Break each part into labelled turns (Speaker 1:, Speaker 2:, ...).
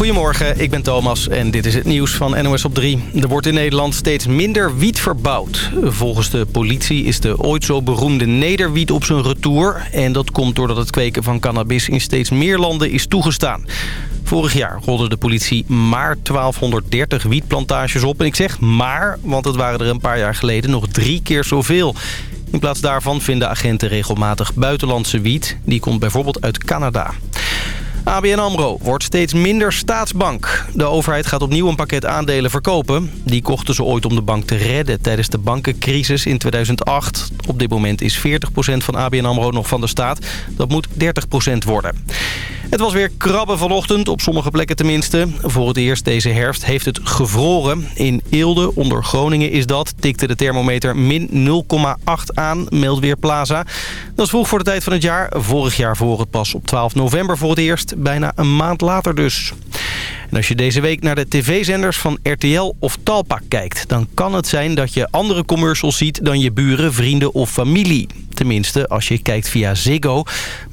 Speaker 1: Goedemorgen, ik ben Thomas en dit is het nieuws van NOS op 3. Er wordt in Nederland steeds minder wiet verbouwd. Volgens de politie is de ooit zo beroemde nederwiet op zijn retour. En dat komt doordat het kweken van cannabis in steeds meer landen is toegestaan. Vorig jaar rolde de politie maar 1230 wietplantages op. En ik zeg maar, want het waren er een paar jaar geleden nog drie keer zoveel. In plaats daarvan vinden agenten regelmatig buitenlandse wiet. Die komt bijvoorbeeld uit Canada. ABN AMRO wordt steeds minder staatsbank. De overheid gaat opnieuw een pakket aandelen verkopen. Die kochten ze ooit om de bank te redden tijdens de bankencrisis in 2008. Op dit moment is 40% van ABN AMRO nog van de staat. Dat moet 30% worden. Het was weer krabben vanochtend, op sommige plekken tenminste. Voor het eerst deze herfst heeft het gevroren. In Eelde, onder Groningen is dat, tikte de thermometer min 0,8 aan, meldt Plaza. Dat is vroeg voor de tijd van het jaar. Vorig jaar voor het pas op 12 november voor het eerst. Bijna een maand later dus. En als je deze week naar de tv-zenders van RTL of Talpa kijkt... dan kan het zijn dat je andere commercials ziet dan je buren, vrienden of familie. Tenminste, als je kijkt via Ziggo.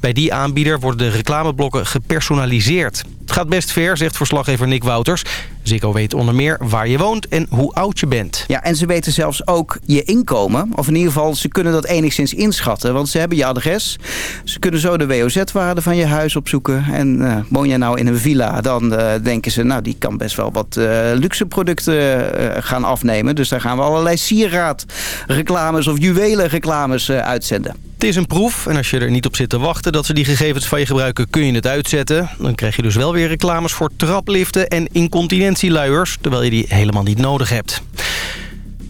Speaker 1: Bij die aanbieder worden de reclameblokken gepersonaliseerd. Het gaat best ver, zegt verslaggever Nick Wouters. Ziggo weet onder meer waar je woont en hoe oud je bent.
Speaker 2: Ja, en ze weten zelfs ook je inkomen. Of in ieder geval, ze kunnen dat enigszins inschatten. Want ze hebben je adres. Ze kunnen zo de WOZ-waarde van je huis opzoeken. En uh, woon je nou in een villa, dan uh, nou, die kan best wel wat uh, luxe producten gaan afnemen. Dus daar gaan we allerlei sieraadreclames of juwelenreclames uitzenden.
Speaker 1: Het is een proef en als je er niet op zit te wachten dat ze die gegevens van je gebruiken, kun je het uitzetten. Dan krijg je dus wel weer reclames voor trapliften en incontinentieluiers, terwijl je die helemaal niet nodig hebt.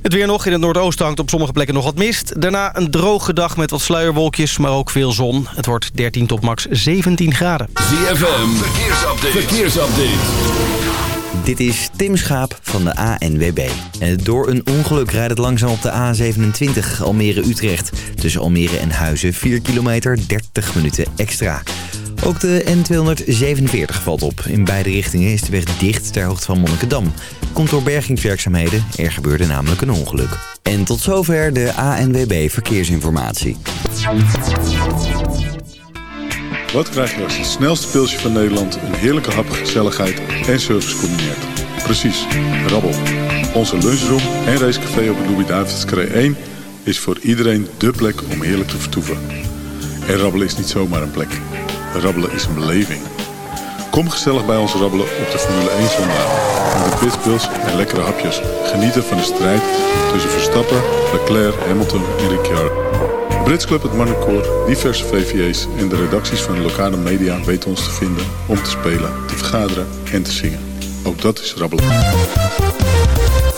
Speaker 1: Het weer nog. In het noordoosten hangt op sommige plekken nog wat mist. Daarna een droge dag met wat sluierwolkjes, maar ook veel zon. Het wordt 13 tot max 17 graden.
Speaker 3: ZFM, verkeersupdate. verkeersupdate.
Speaker 4: Dit is Tim Schaap van de ANWB. Door een ongeluk rijdt het langzaam op de A27 Almere-Utrecht. Tussen Almere en Huizen 4 kilometer, 30 minuten extra. Ook de N247 valt op. In beide richtingen is de weg dicht ter hoogte van Monnikendam. Komt door bergingswerkzaamheden. Er gebeurde namelijk een ongeluk. En tot zover de ANWB Verkeersinformatie.
Speaker 5: Wat krijg je als het snelste pilsje van Nederland... een heerlijke hap, gezelligheid en service combineert? Precies, rabbel. Onze lunchroom en racecafé op het Louis-David's 1... is voor iedereen dé plek om heerlijk te vertoeven. En rabbelen is niet zomaar een plek. Rabbelen is een beleving. Kom gezellig bij ons rabbelen op de Formule 1 zondag. Met een pitpils en lekkere hapjes. Genieten van de strijd tussen Verstappen, Leclerc, Hamilton en Ricciardo. Brits Club, het Marnecoor, diverse VVA's en de redacties van de lokale media weten ons te vinden om te spelen, te vergaderen en te zingen. Ook dat is rabbelen.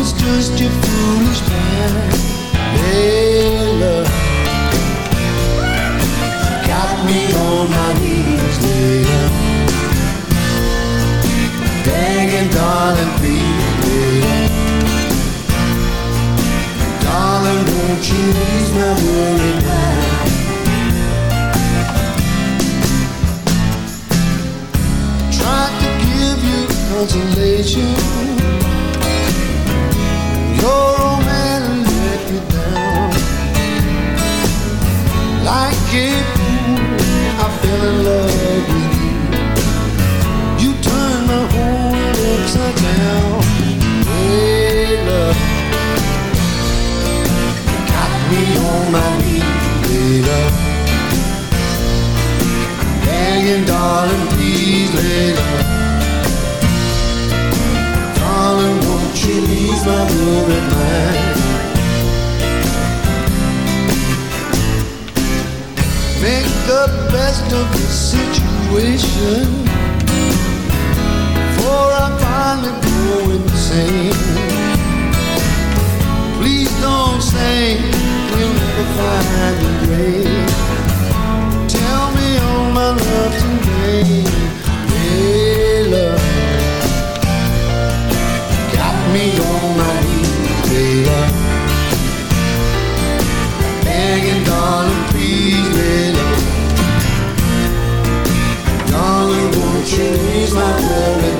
Speaker 6: It's
Speaker 7: just your foolish plan. Hey, love, got me on my knees, later. Begging, darling, please, baby. Darling, won't you ease my worry now? Tried to give you consolation. Your old man let me down. Like fool, I fell in love with you. You turned my whole world upside down. Hey, love, got me on my knees, hey, love. Begging, darling, please, lay love. You ease my worried mind? Make the best of the situation before I finally go insane. Please don't say you'll never find the grave. Tell me all my love today, me on my knees, baby. Begging, darling, please, love. Darling, won't you ease my worried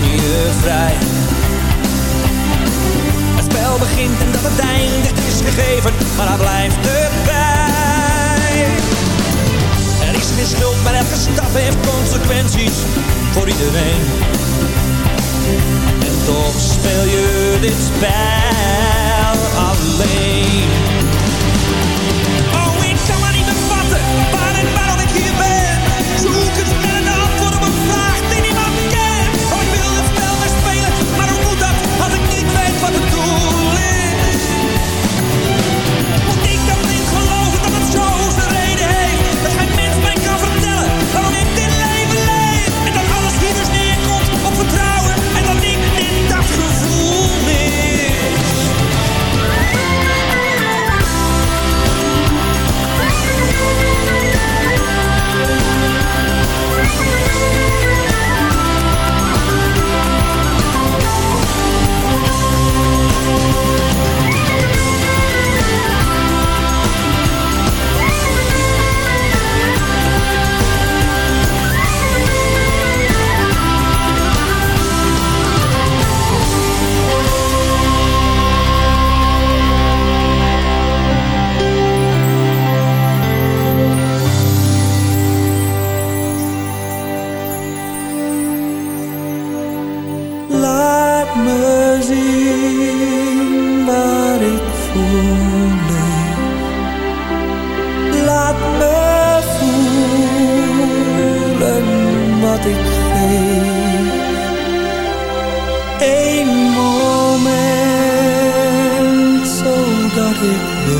Speaker 8: je vrij. Het spel begint en dat het einde is gegeven, maar hij blijft erbij. Er is geen schuld, maar elke stap heeft consequenties voor iedereen. En toch speel je dit spel alleen.
Speaker 9: You.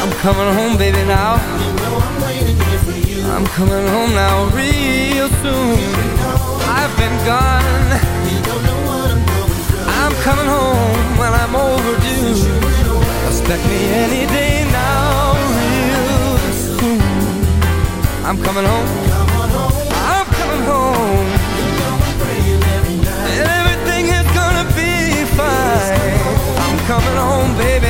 Speaker 9: I'm coming home, baby, now. You know I'm waiting here for you. I'm coming home now, real soon. You know I've been gone. You don't know what I'm going through. I'm coming home when I'm overdue. Expect me any day now, real soon. I'm coming home. I'm coming home. And everything is gonna be fine. I'm coming home, baby.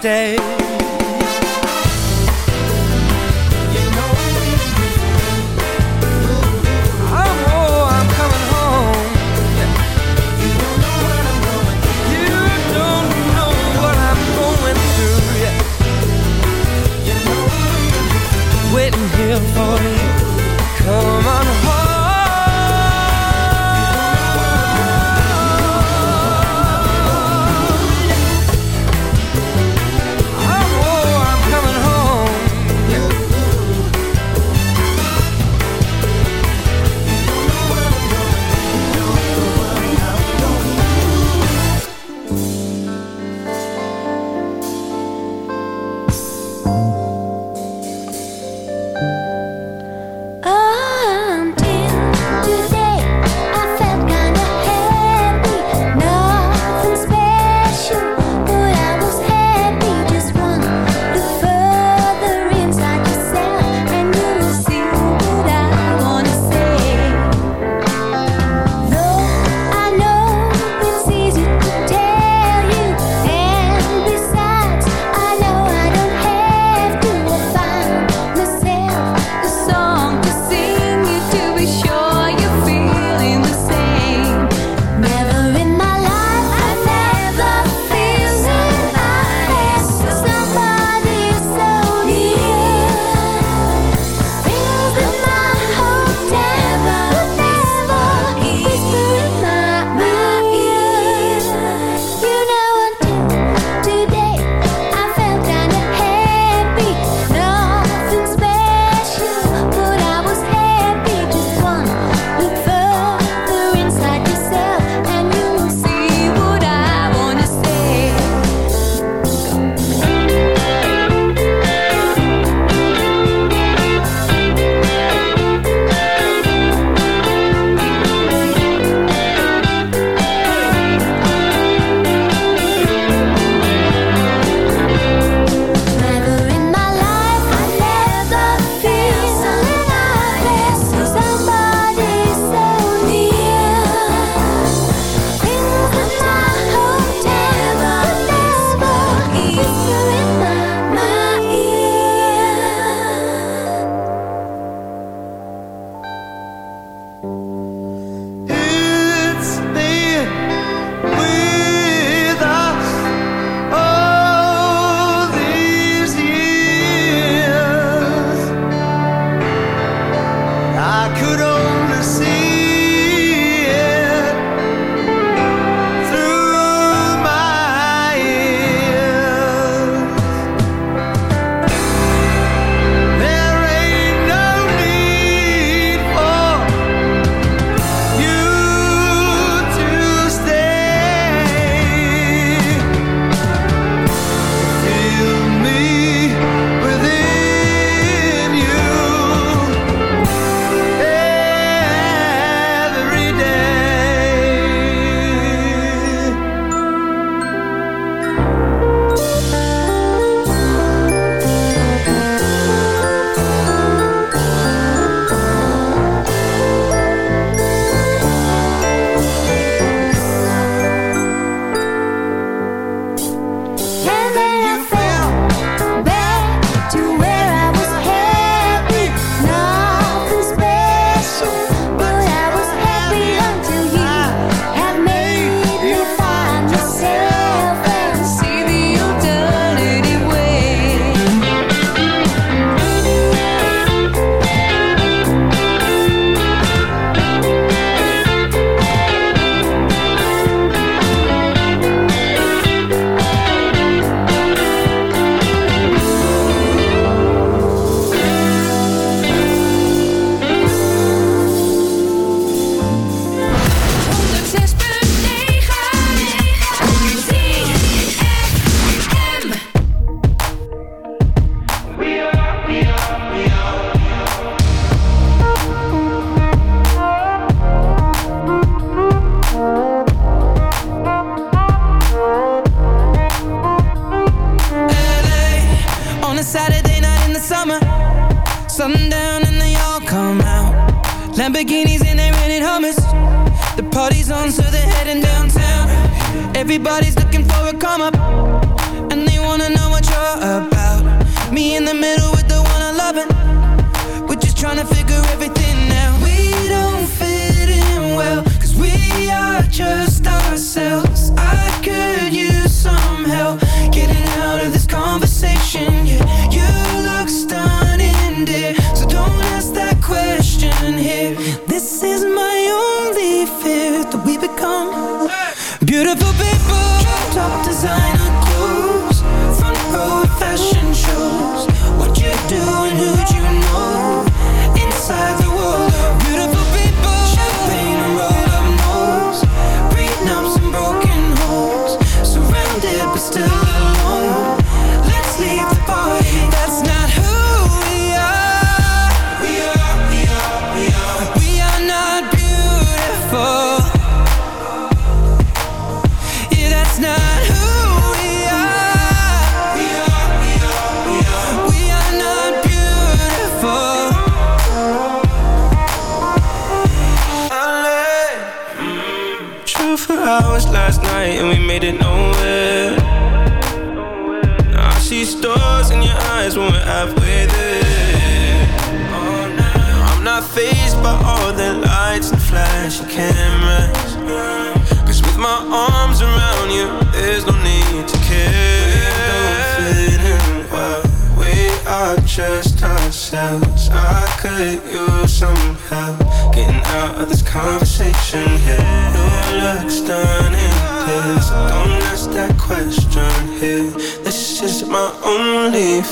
Speaker 10: mistake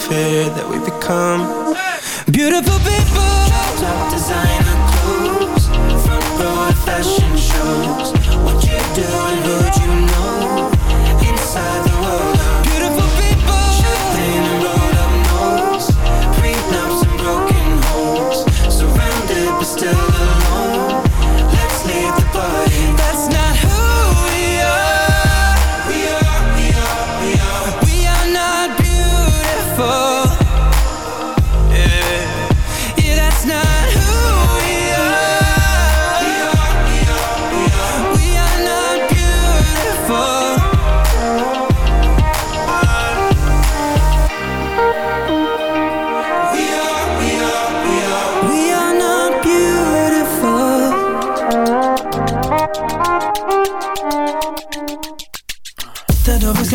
Speaker 10: that we become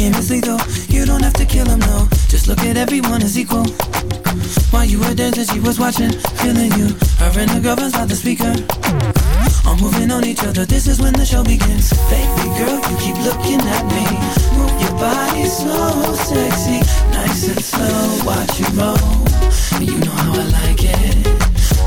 Speaker 10: Game is lethal. You don't have to kill them, no. Just look at everyone as equal. While you were dancing, she was watching, feeling you. Her and her girlfriend's by the speaker. All moving on each other. This is when the show begins. Baby girl, you keep looking at me. Move your body so sexy, nice and slow. Watch you roll. You know how I like it.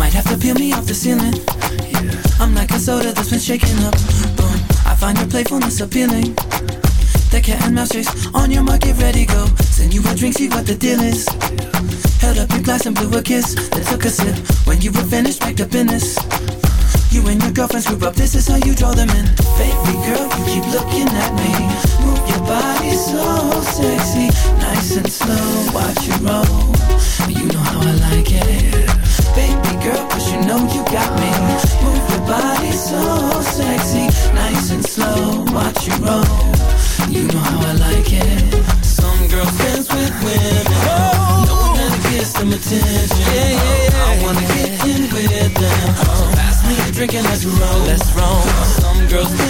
Speaker 10: Might have to peel me off the ceiling. I'm like a soda that's been shaken up. Boom, I find your playfulness appealing. The cat and mouse chase on your mark, get ready, go. Send you a drink, see what the deal is. Held up your glass and blew a kiss, then took a sip. When you were finished, backed up in this. You and your girlfriends group up, this is how you draw them in. Baby girl, you keep looking at me. Move your body so sexy, nice and slow. Watch you roll,
Speaker 6: drinking, let's roll. Let's roll. Some girls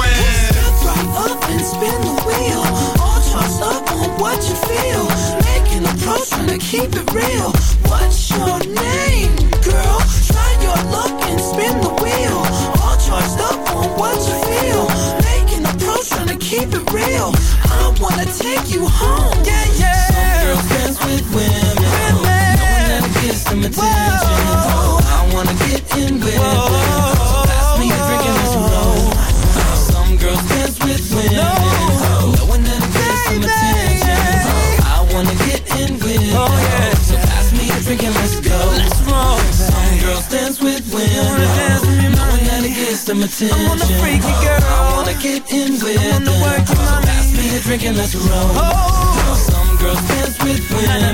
Speaker 6: up and spin the wheel. All up on what you feel. Making a pro, trying to keep it real. What's your name, girl? Try your luck and spin the wheel. All charged up on what you feel. Making a pro, trying to keep it real. I wanna take you home. Yeah, yeah. Some girls dance with women. It gets some attention. I wanna get in with them. So dance with women Knowing that it gets some attention. I wanna freak you girl. I wanna get in with them So pass me a drink and let's roll Some girls dance with women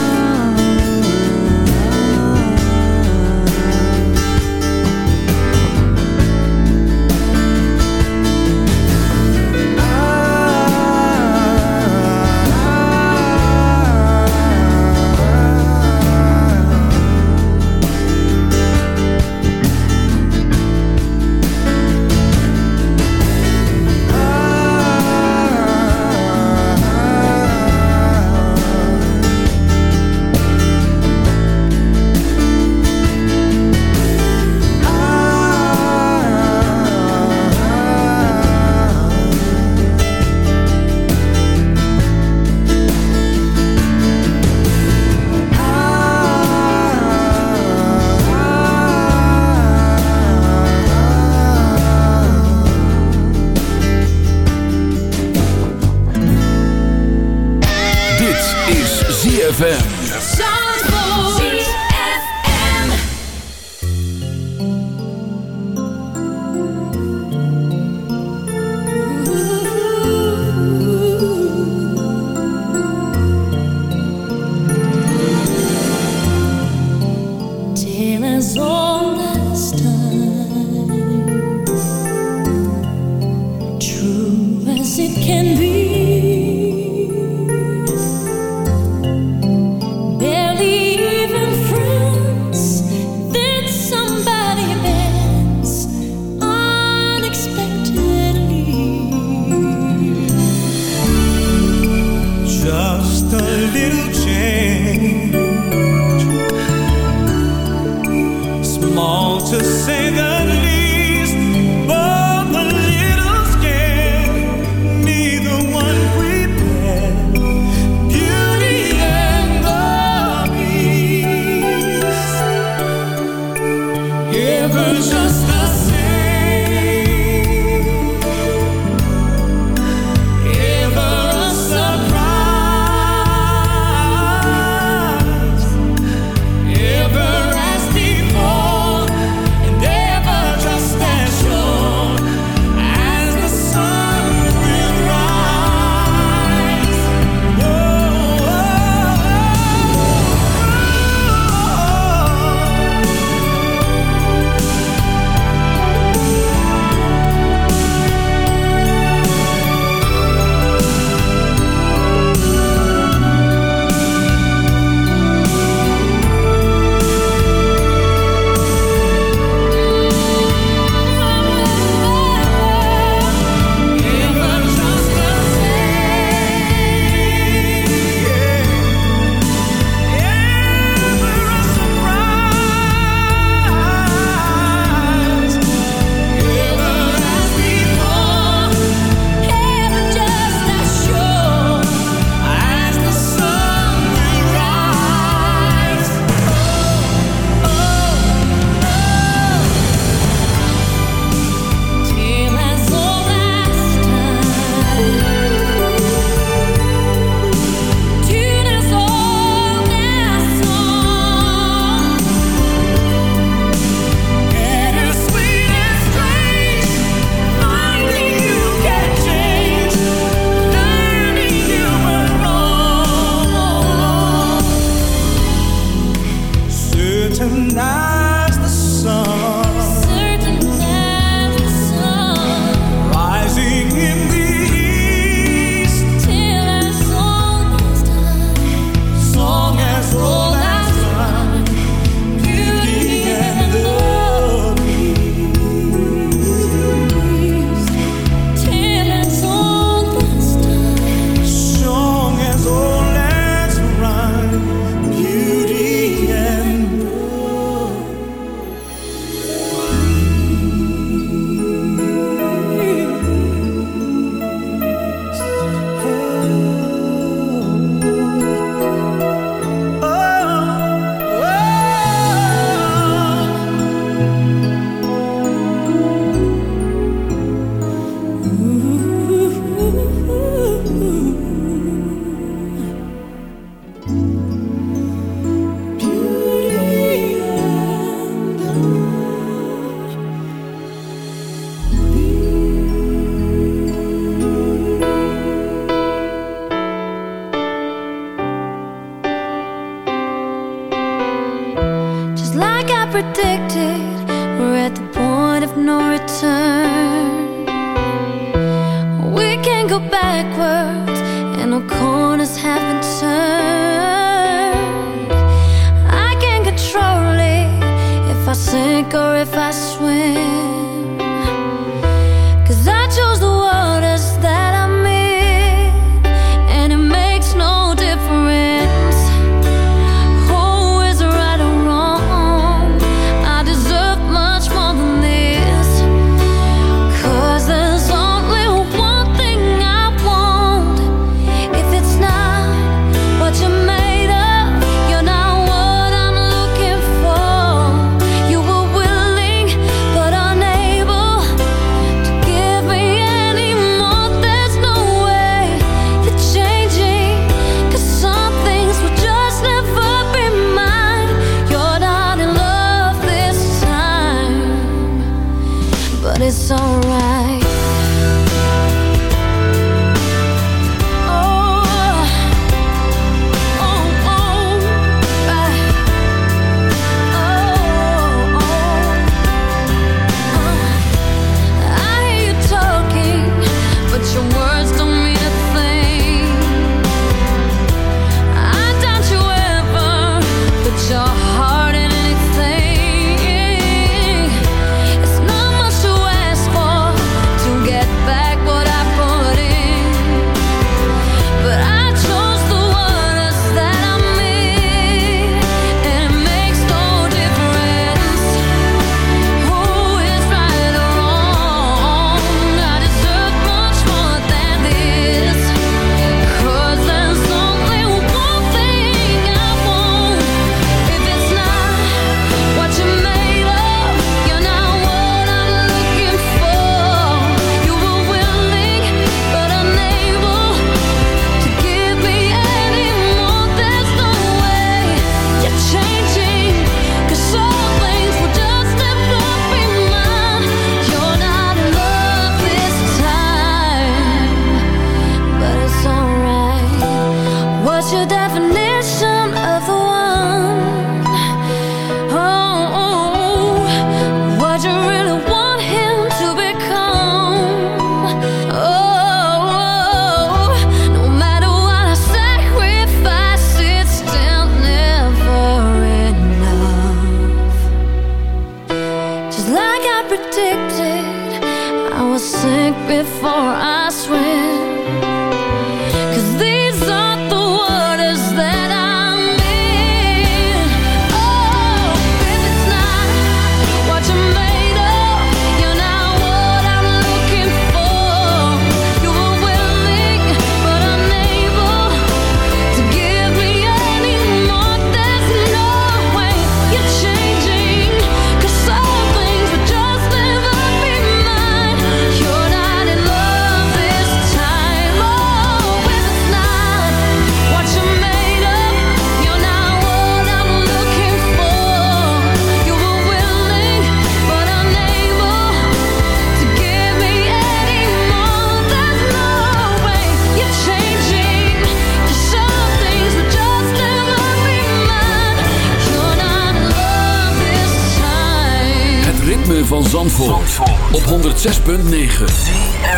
Speaker 11: Zandvoort op 106.9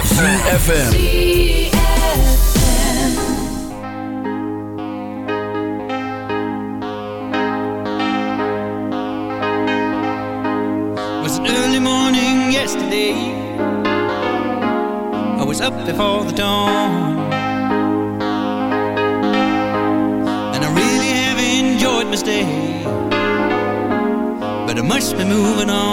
Speaker 11: CFFM
Speaker 10: Was early morning yesterday. I was up before the dawn. And I really have enjoyed my stay. But I must be moving on.